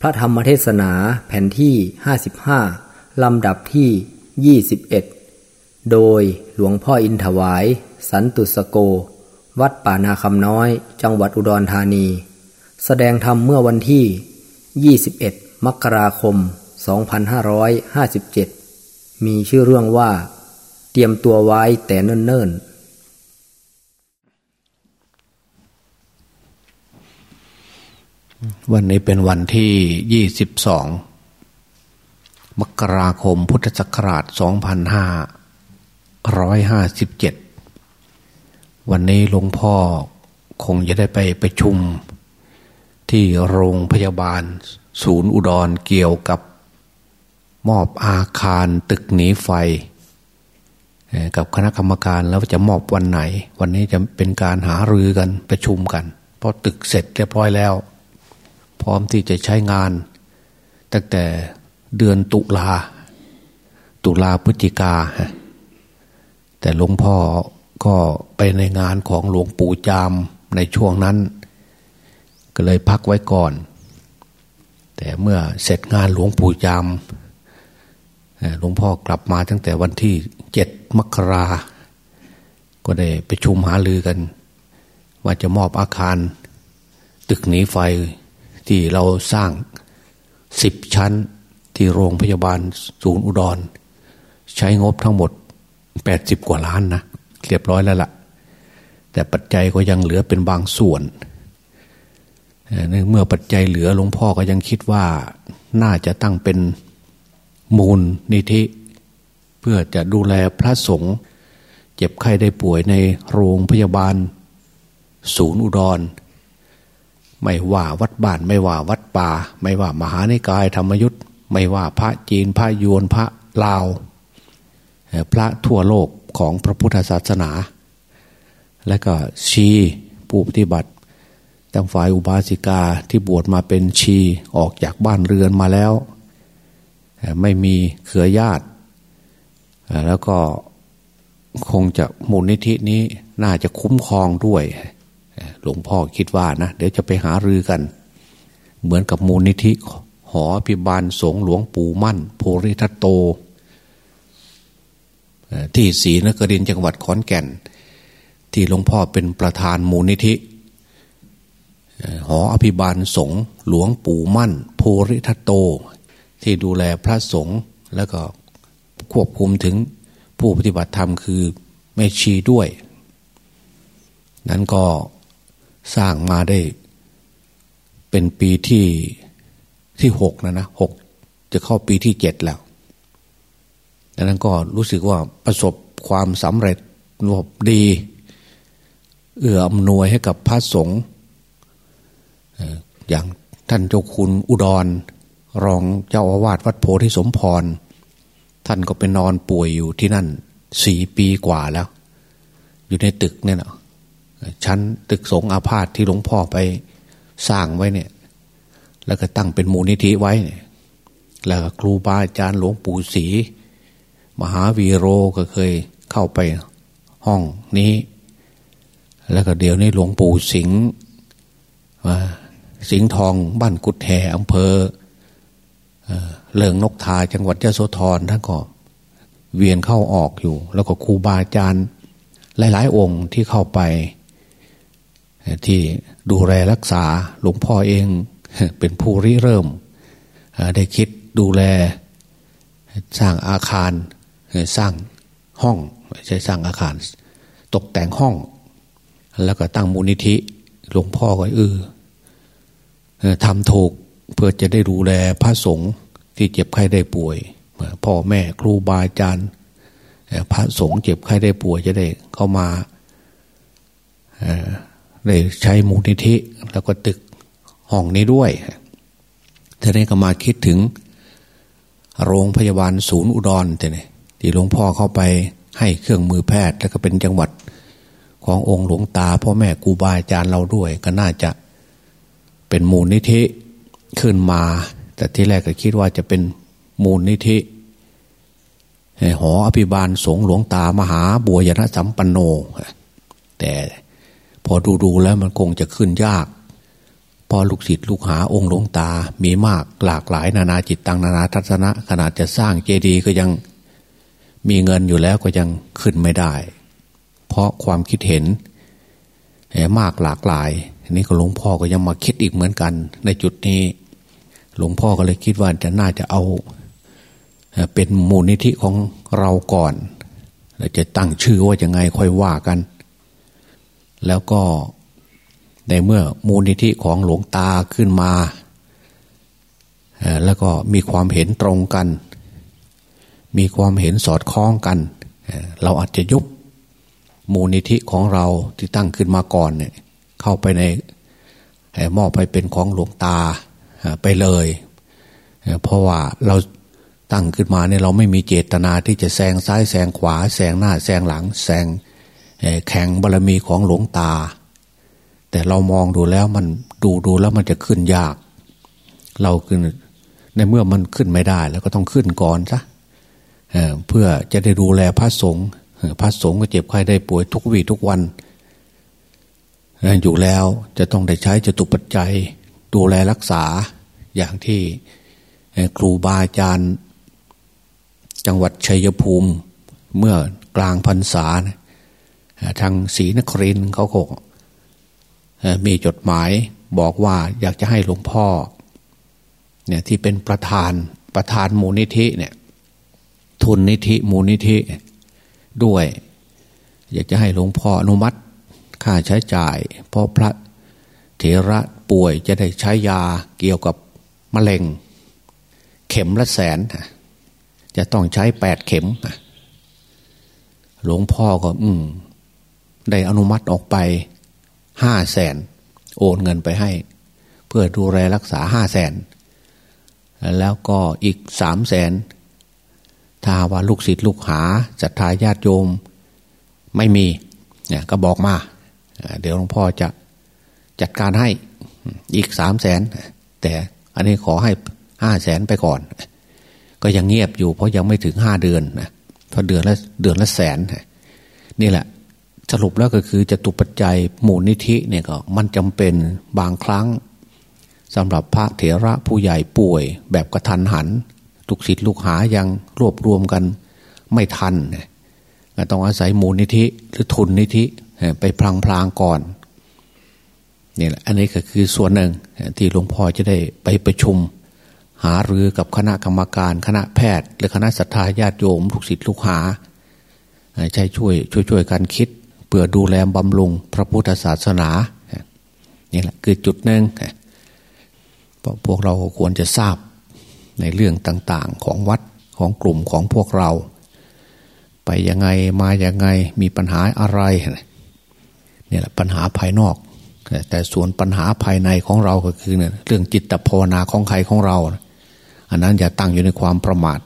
พระธรรมเทศนาแผ่นที่ 55 ลำดับที่ 21 โดยหลวงพ่ออินถวาย สันตุสโก วัดป่านาคำน้อย จังหวัดอุดรธานี แสดงธรรมเมื่อวันที่ 21 มกราคม 2557 มีชื่อเรื่องว่า เตรียมตัวไว้แต่เนิ่นๆ วันนี้เป็นวันที่ยี่สิบสองมกราคมพุทธศักราชสองพันห้าร้อยห้าสิบเจ็ดวันนี้หลวงพ่อคงจะได้ไปไปชุม ที่โรงพยาบาล ศูนย์อุดรเกี่ยวกับมอบอาคารตึกหนีไฟ กับคณะกรรมการแล้วจะมอบวันไหน วันนี้จะเป็นการหารือกันประชุมกัน เพราะตึกเสร็จเรียบร้อยแล้ว พร้อมที่จะใช้งาน ตั้งแต่เดือนตุลา ตุลาพฤศจิกา แต่หลวงพ่อก็ไปในงานของหลวงปู่จามในช่วงนั้น ก็เลยพักไว้ก่อน แต่เมื่อเสร็จงานหลวงปู่จามหลวงพ่อกลับมาตั้งแต่วันที่เจ็ดมกรา ก็ได้ไปชุมหาลือกัน ว่าจะมอบอาคาร ตึกหนีไฟ ที่เราสร้างสิบชั้นที่โรงพยาบาลศูนย์อุดร ใช้งบทั้งหมดแปดสิบกว่าล้านนะเรียบร้อยแล้วละ่ะ แต่ปัจจัยก็ยังเหลือเป็นบางส่วนเมื่อปัจจัยเหลือหลวงพ่อก็ยังคิดว่าน่าจะตั้งเป็นมูลนิธิ เพื่อจะดูแลพระสงฆ์เจ็บไข้ได้ป่วยในโรงพยาบาล ศูนย์อุดร ไม่ว่าวัดบ้านไม่ว่าวัดป่า ไม่ว่ามหานิกายธรรมยุทธ์ไม่ว่าพระจีนพระยวนพระลาว พระทั่วโลกของพระพุทธศาสนา และก็ชีผู้ปฏิบัติตั้งฝ่ายอุบาสิกาที่บวชมาเป็นชีออกจากบ้านเรือนมาแล้ว ไม่มีเขือญาติ แล้วก็คงจะมูลนิธินี้น่าจะคุ้มครองด้วย หลวงพ่อคิดว่านะเดี๋ยวจะไปหารือกัน เหมือนกับมูลนิธิ หอพิบาลสงหลวงปู่มั่น โพริทัตโต ที่ศรีนครินจังหวัดขอนแก่น ที่หลวงพ่อเป็นประธานมูลนิธิ หออภิบาลสงหลวงปู่มั่น โพริทัตโต ที่ดูแลพระสงฆ์แล้วก็ควบคุมถึงผู้ปฏิบัติธรรมคือแม่ชีด้วย นั้นก็ สร้างมาได้ เป็นปีที่ที่หกนะนะหกจะเข้าปีที่เจ็ดแล้วดังนั้นก็รู้สึกว่าประสบความสำเร็จรบดี เอื้ออำนวยให้กับพระสงฆ์อย่างท่านเจ้าคุณอุดร รองเจ้าอาวาสวัดโพธิสมพร ท่านก็ไปนอนป่วยอยู่ที่นั่นสี่ปีกว่าแล้ว อยู่ในตึกเนี่ยนะ ชั้นตึกสงอาพาธที่หลวงพ่อไปสร้างไว้เนี่ย แล้วก็ตั้งเป็นมูลนิธิไว้เนี่ย แล้วครูบาอาจารย์หลวงปู่ศรีมหาวีโรก็เคยเข้าไปห้องนี้ แล้วก็เดี๋ยวนี้หลวงปู่สิงห์สิงห์ทองบ้านกุดแห่อำเภอเลิงนกทาจังหวัดยะโสธรท่านก็เวียนเข้าออกอยู่ แล้วก็ครูบาอาจารย์หลาย ๆ องค์ที่เข้าไป ที่ดูแลรักษาหลวงพ่อเองเป็นผู้ริเริ่ม ได้คิดดูแลสร้างอาคารสร้างห้องไม่ใช่สร้างอาคาร ตกแต่งห้อง แล้วก็ตั้งมูลนิธิหลวงพ่อก็เออทำถูกเพื่อจะได้ดูแลพระสงฆ์ที่เจ็บไข้ได้ป่วยพ่อแม่ครูบาอาจารย์พระสงฆ์เจ็บไข้ได้ป่วยจะได้เข้ามา ได้ใช้มูลนิธิแล้วก็ตึกห้องนี้ด้วยทีนี้ก็มาคิดถึง โรงพยาบาลศูนย์อุดรแต่เนี่ที่หลวงพ่อเข้าไปให้เครื่องมือแพทย์ แล้วก็เป็นจังหวัดขององค์หลวงตาพ่อแม่ครูบาอาจารย์เราด้วย ก็น่าจะเป็นมูลนิธิขึ้นมา แต่ที่แรกก็คิดว่าจะเป็นมูลนิธิหออภิบาลสงหลวงตามหาบัวยนสัมปันโน แต่ พอดูดูแล้วมันคงจะขึ้นยาก พอลูกศิษย์ลูกหาองค์หลวงตา มีมากหลากหลายนานาจิตตังนานาทัศนะ ขนาดจะสร้างเจดีย์ก็ยังมีเงินอยู่แล้วก็ยังขึ้นไม่ได้ เพราะความคิดเห็นมากหลากหลายนี่ก็หลวงพ่อก็ยังมาคิดอีกเหมือนกัน ในจุดนี้ หลวงพ่อก็เลยคิดว่าจะน่าจะเอา เป็นมูลนิธิของเราก่อนแล้วจะตั้งชื่อว่ายังไงค่อยว่ากัน แล้วก็ในเมื่อมูลนิธิของหลวงตาขึ้นมา แล้วก็มีความเห็นตรงกัน มีความเห็นสอดคล้องกัน เราอาจจะยุบมูลนิธิของเราที่ตั้งขึ้นมาก่อนเนี่ยเข้าไปในมอบไปเป็นของหลวงตาไปเลย เพราะว่าเราตั้งขึ้นมาเนี่ยเราไม่มีเจตนาที่จะแซงซ้ายแซงขวาแซงหน้าแซงหลังแซง แข่งบารรมีของหลวงตา แต่เรามองดูแล้วมันดูดูแล้วมันจะขึ้นยาก เราคือในเมื่อมันขึ้นไม่ได้ แล้วก็ต้องขึ้นก่อนซะเเพื่อจะได้ดูแลพระสงฆ์พระสงฆ์ก็เจ็บไข้ได้ป่วยทุกวีทุกวันอยู่แล้วจะต้องได้ใช้จตุปัจจัย ดูแลรักษาอย่างที่ครูบาอาจารย์ จังหวัดชัยภูมิ เมื่อกลางพรรษา ทางศรีนครินเขาก็มีจดหมายบอกว่าอยากจะให้หลวงพ่อเนี่ยที่เป็นประธานประธานมูลนิธิเนี่ยทุนนิธิมูลนิธิด้วย อยากจะให้หลวงพ่ออนุมัติค่าใช้จ่ายเพราะพระเถระป่วยจะได้ใช้ยาเกี่ยวกับมะเร็ง เข็มละแสน จะต้องใช้แปดเข็มหลวงพ่อก็ อืม ได้อนุมัติออกไปห้าแสนโอนเงินไปให้ เพื่อดูแลรักษาห้าแสนแล้วก็อีกสามแสนถ้าว่าลูกศิษย์ลูกหาศรัทธาญาติโยมไม่มีเนี่ยก็บอกมา เดี๋ยวหลวงพ่อจะจัดการให้อีกสามแสนแต่อันนี้ขอให้ห้าแสนไปก่อน ก็ยังเงียบอยู่เพราะยังไม่ถึงห้าเดือนนะพอเดือนละเดือนละแสนนี่แหละ สรุปแล้วก็คือจะตุปัจจัยหมู่นิธิเนี่ยก็มันจำเป็นบางครั้งสำหรับพระเถระผู้ใหญ่ป่วย แบบกระทันหันลูกศิษย์ลูกหายังรวบรวมกันไม่ทันก็ต้องอาศัยหมูลนิธิหรือทุนนิธิไปพลางพลางก่อนนี่แหละอันนี้ก็คือส่วนหนึ่งที่หลวงพ่อจะได้ไปประชุม หารือกับคณะกรรมการ คณะแพทย์ หรือคณะศรัทธาญาติโยมลูกศิษย์ลูกหาใช้ช่วยช่วยช่วยกันคิด เพื่อดูแลบำรุงพระพุทธศาสนานี่แหละคือจุดหนึ่งพวกเราควรจะทราบในเรื่องต่างๆของวัดของกลุ่มของพวกเรา ไปยังไงมาอย่างไงมีปัญหาอะไรนี่แหละปัญหาภายนอก แต่ส่วนปัญหาภายในของเราก็คือเนี่ยเรื่องจิตภาวนาของใครของเรา อันนั้นอย่าตั้งอยู่ในความประมาท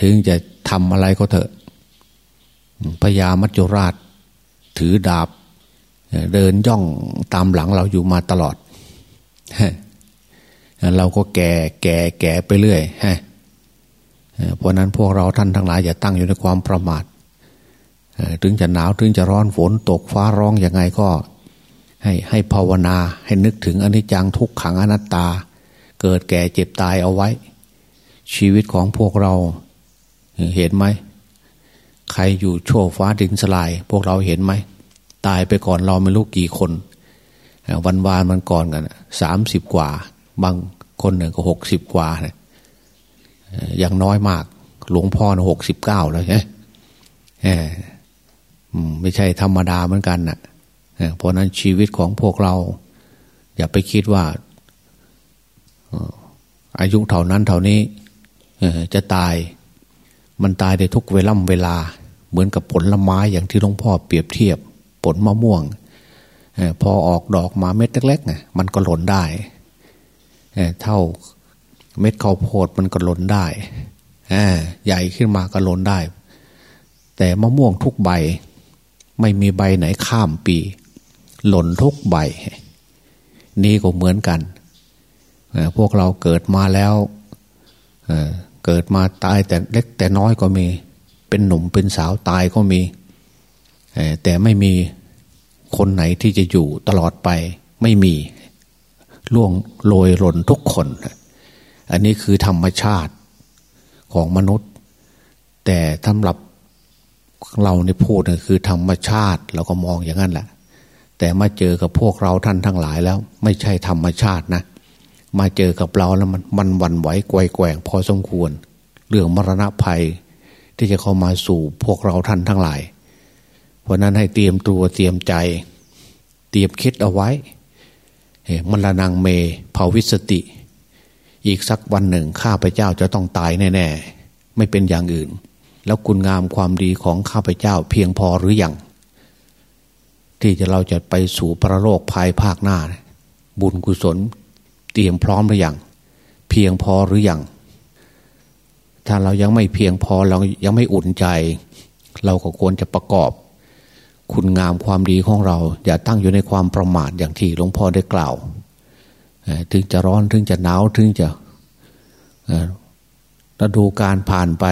ถึงจะทำอะไรก็เถอะ พญามัจจุราช ถือดาบ เดินย่องตามหลังเราอยู่มาตลอด เราก็แก่แก่แก่ไปเรื่อยเพราะนั้นพวกเราท่านทั้งหลายอย่าตั้งอยู่ในความประมาทถึงจะหนาวถึงจะร้อนฝนตกฟ้าร้องอยังไงก็ ให้ให้ภาวนาให้นึกถึงอนิจจังทุกขังอนัตตา เกิดแก่เจ็บตายเอาไว้ ชีวิตของพวกเราเห็นไหม ใครอยู่โชว์ฟ้าดินสลาย พวกเราเห็นไหม ตายไปก่อนเราไม่รู้กี่คน วันวานมันก่อนกันสามสิบกว่า บางคนหนึ่งก็หกสิบกว่าเนี่ยยังน้อยมาก หลวงพ่อหกสิบเก้าแล้วใช่ไม่ใช่ธรรมดาเหมือนกันนะ่ะเพราะนั้นชีวิตของพวกเรา อย่าไปคิดว่าอายุเท่านั้นเท่านี้จะตาย มันตายได้ทุกเวล่ำเวลา เหมือนกับผลไม้อย่างที่หลวงพ่อเปรียบเทียบ ผลมะม่วงพอออกดอกมาเม็ดเล็กๆมันก็หล่นได้เท่าเม็ดข้าวโพดมันก็หล่นได้ใหญ่ขึ้นมาก็หล่นได้ แต่มะม่วงทุกใบ ไม่มีใบไหนข้ามปี หล่นทุกใบ นี่ก็เหมือนกันพวกเราเกิดมาแล้ว เกิดมาตายแต่เล็กแต่น้อยก็มี เป็นหนุ่มเป็นสาวตายก็มี แต่ไม่มีคนไหนที่จะอยู่ตลอดไปไม่มีล่วงโรยหล่นทุกคน อันนี้คือธรรมชาติของมนุษย์ แต่สำหรับเราในพูดคือธรรมชาติเราก็มองอย่างนั้นแหละ แต่มาเจอกับพวกเราท่านทั้งหลายแล้ว ไม่ใช่ธรรมชาตินะ มาเจอกับเราแล้วมันมันวันไหวไกวแกว่งพอสมควร เรื่องมรณะภัย ที่จะเข้ามาสู่พวกเราท่านทั้งหลาย เพราะนั้นให้เตรียมตัวเตรียมใจ เตรียมคิดเอาไว้มรณงเมภาวิสติ อีกสักวันหนึ่งข้าพเจ้าจะต้องตายแน่ๆ ไม่เป็นอย่างอื่น แล้วคุณงามความดีของข้าพเจ้าเพียงพอหรืออยังที่จะเราจะไปสู่พระโลกภายภาคหน้า บุญกุศล เตรียมพร้อมหรือยังเพียงพอหรือยังถ้าเรายังไม่เพียงพอเรายังไม่อุ่นใจ เราก็ควรจะประกอบ คุณงามความดีของเรา อย่าตั้งอยู่ในความประมาทอย่างที่หลวงพ่อได้กล่าวถึงจะร้อนถึงจะหนาวถึงจะฤดูการผ่านไป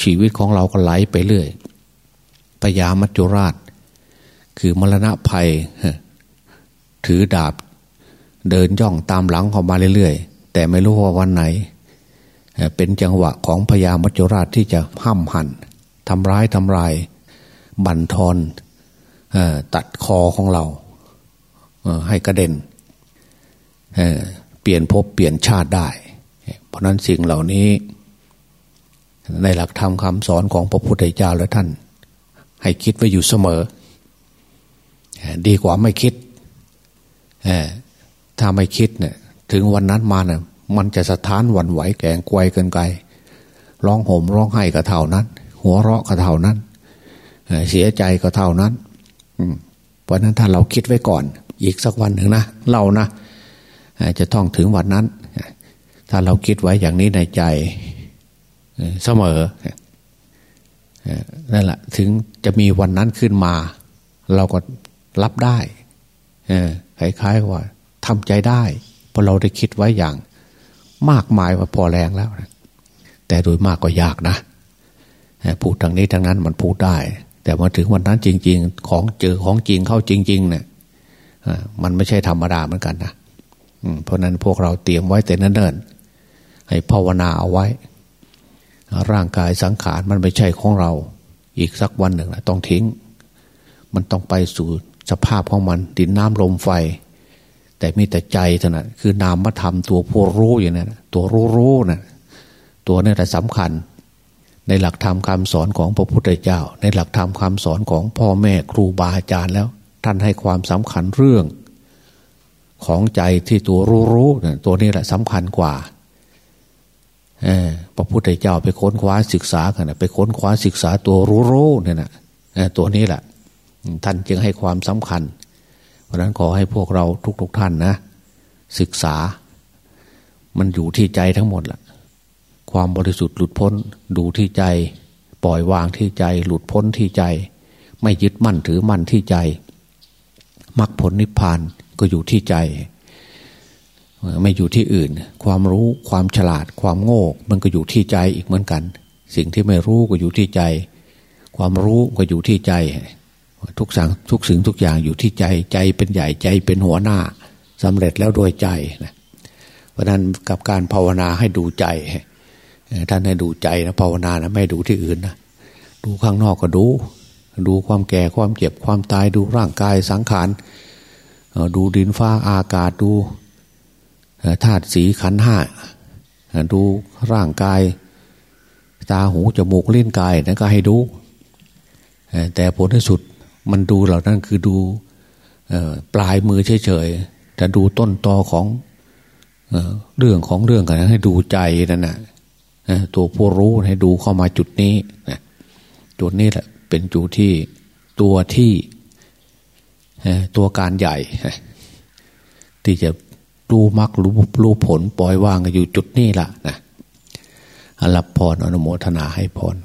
ชีวิตของเราก็ไหลไปเรื่อยพยามัจจุราช คือมรณะภัย ถือดาบ เดินย่องตามหลังเข้ามาเรื่อยๆ แต่ไม่รู้ว่าวันไหน เป็นจังหวะของพญามัจจุราชที่จะห้ามหันทำร้ายทำลาย บั่นทอนตัดคอของเราให้กระเด็นเปลี่ยนภพเปลี่ยนชาติได้ เพราะนั้นสิ่งเหล่านี้ ในหลักธรรมคำสอนของพระพุทธเจ้าและท่าน ให้คิดไว้อยู่เสมอ ดีกว่าไม่คิด ถ้าไม่คิดเนี่ย ถึงวันนั้นมาเนี่ยมันจะสะท้านวันไหวแกงกวยเกินไกลร้องห่มร้องไห้ก็เท่านั้น หัวเราะก็เท่านั้นเสียใจก็เท่านั้นเพราะนั้นถ้าเราคิดไว้ก่อน อีกสักวันหนึ่งนะเรานะจะท่องถึงวันนั้น ถ้าเราคิดไว้อย่างนี้ในใจเสมอนั่นแหละถึงจะมีวันนั้นขึ้นมา เราก็รับได้คล้ายๆว่า ทำใจได้เพราะเราได้คิดไว้อย่างมากมายว่าพอแรงแล้วแต่โดยมากก็ยากนะพูดทางนี้ทางนั้นมันพูดได้ แต่มาถึงวันนั้นจริง ๆ ของเจอของจริงเข้าจริง ๆ เนี่ยมันไม่ใช่ธรรมดาเหมือนกันนะเพราะนั้นพวกเราเตรียมไว้แต่เนิ่นๆให้ภาวนาเอาไว้ ร่างกายสังขารมันไม่ใช่ของเรา อีกสักวันหนึ่งนะต้องทิ้ง มันต้องไปสู่สภาพของมันดินน้ำลมไฟ แต่มีแต่ใจเท่านั้นคือนามธรรมตัวผู้รู้อย่างนั้นตัวรู้รู้นะตัวนี้แหละสำคัญ ในหลักธรรมคำสอนของพระพุทธเจ้า ในหลักธรรมคำสอนของพ่อแม่ครูบาอาจารย์แล้ว ท่านให้ความสำคัญเรื่อง ของใจที่ตัวรู้รู้นะตัวนี้แหละสำคัญกว่าพระพุทธเจ้าไปค้นคว้าศึกษากันไปค้นคว้าศึกษาตัวรู้รู้เนี่ยนะตัวนี้แหละท่านจึงให้ความสำคัญ เพราะนั้นขอให้พวกเราทุกๆทท่านนะ ศึกษา มันอยู่ที่ใจทั้งหมดแหละความบริสุทธิ์หลุดพ้นดูที่ใจ ปล่อยวางที่ใจ หลุดพ้นที่ใจ ไม่ยึดมั่นถือมั่นที่ใจมรรคผลนิพพานก็อยู่ที่ใจ ไม่อยู่ที่อื่น ความรู้ความฉลาด ความโง่มันก็อยู่ที่ใจอีกเหมือนกัน สิ่งที่ไม่รู้ก็อยู่ที่ใจ ความรู้ก็อยู่ที่ใจ ทุกสิ่งทุกสิ่งทุกอย่างอยู่ที่ใจใจเป็นใหญ่ใจเป็นหัวหน้าสำเร็จแล้วโดยใจนะเพราะนั้นกับการภาวนาให้ดูใจท่านให้ดูใจนะภาวนานะไม่ดูที่อื่นนะดูข้างนอกก็ดู ดูความแก่ความเจ็บความตายดูร่างกายสังขารดูดินฟ้าอากาศดูธาตุสีขันห้าดูร่างกาย ตาหูจมูกลิ้นกายนั่นก็ให้ดู แต่ผลที่สุด มันดูเหล่านั้นคือดูปลายมือเฉยๆแต่ดูต้นตอของเรื่องของเรื่องกันให้ดูใจนั่นนะตัวผู้รู้ให้ดูเข้ามาจุดนี้จุดนี้แหละ เป็นจุดที่ตัวที่ตัวการใหญ่ ที่จะรู้มรรครู้รู้ผลปล่อยวางอยู่จุดนี้แหละนะรับพรอนุโมทนาให้พร